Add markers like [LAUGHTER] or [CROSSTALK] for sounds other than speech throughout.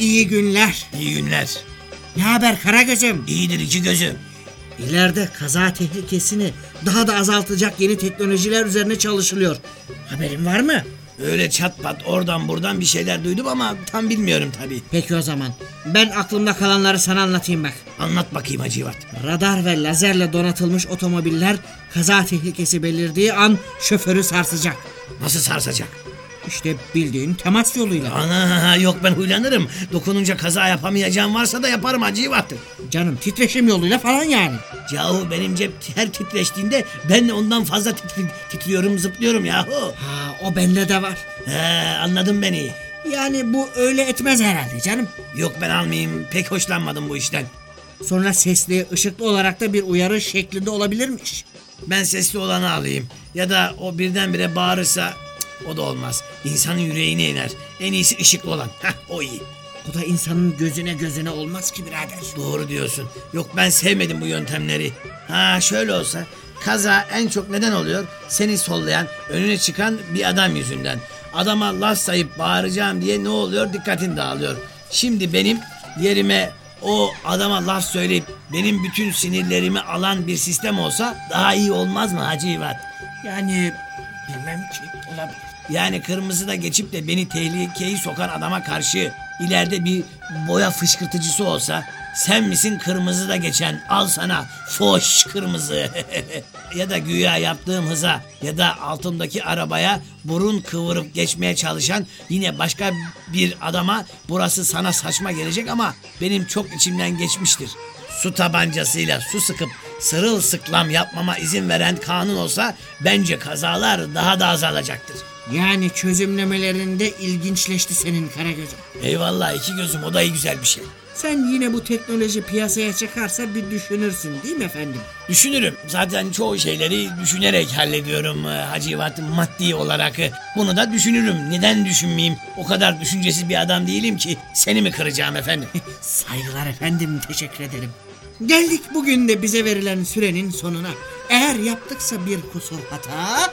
iyi günler. İyi günler. Ne haber Karagöz'üm? İyidir iki gözüm. İleride kaza tehlikesini daha da azaltacak yeni teknolojiler üzerine çalışılıyor. Haberin var mı? Öyle çat pat oradan buradan bir şeyler duydum ama tam bilmiyorum tabii. Peki o zaman. Ben aklımda kalanları sana anlatayım bak. Anlat bakayım Hacivat. Radar ve lazerle donatılmış otomobiller kaza tehlikesi belirdiği an şoförü sarsacak. Nasıl sarsacak? İşte bildiğin temas yoluyla. Ana yok ben huylanırım. Dokununca kaza yapamayacağım varsa da yaparım Hacivat. Canım titreşim yoluyla falan yani. Yahu benim cep her titreştiğinde ben ondan fazla titri- titriyorum zıplıyorum yahu. Ha o bende de var. He, anladın beni. Yani bu öyle etmez herhalde canım. Yok ben almayayım pek hoşlanmadım bu işten. Sonra sesli, ışıklı olarak da bir uyarı şeklinde olabilirmiş. Ben sesli olanı alayım. Ya da o birdenbire bağırırsa o da olmaz. İnsanın yüreğine iner. En iyisi ışıklı olan. Heh, o iyi. Bu da insanın gözüne gözüne olmaz ki birader. Doğru diyorsun. Yok ben sevmedim bu yöntemleri. Ha şöyle olsa kaza en çok neden oluyor? Seni sollayan, önüne çıkan bir adam yüzünden. Adama laf sayıp bağıracağım diye ne oluyor? Dikkatin dağılıyor. Şimdi benim yerime o adama laf söyleyip benim bütün sinirlerimi alan bir sistem olsa daha iyi olmaz mı Hacı İvat? Yani bilmem ki olabilir. Yani kırmızıda geçip de beni tehlikeyi sokan adama karşı ileride bir boya fışkırtıcısı olsa sen misin kırmızıda geçen al sana foş kırmızı [LAUGHS] ya da güya yaptığım hıza ya da altımdaki arabaya burun kıvırıp geçmeye çalışan yine başka bir adama burası sana saçma gelecek ama benim çok içimden geçmiştir. Su tabancasıyla su sıkıp sırılsıklam yapmama izin veren kanun olsa bence kazalar daha da azalacaktır. Yani çözümlemelerinde ilginçleşti senin Karagöz'üm. Eyvallah iki gözüm o da iyi güzel bir şey. Sen yine bu teknoloji piyasaya çıkarsa bir düşünürsün değil mi efendim? Düşünürüm. Zaten çoğu şeyleri düşünerek hallediyorum e, Hacı İvat maddi olarak. E, Bunu da düşünürüm. Neden düşünmeyeyim? O kadar düşüncesiz bir adam değilim ki. Seni mi kıracağım efendim? [LAUGHS] Saygılar efendim teşekkür ederim. Geldik bugün de bize verilen sürenin sonuna. Eğer yaptıksa bir kusur hata...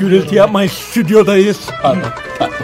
Gürültü yapmayın, stüdyodayız. pardon, pardon.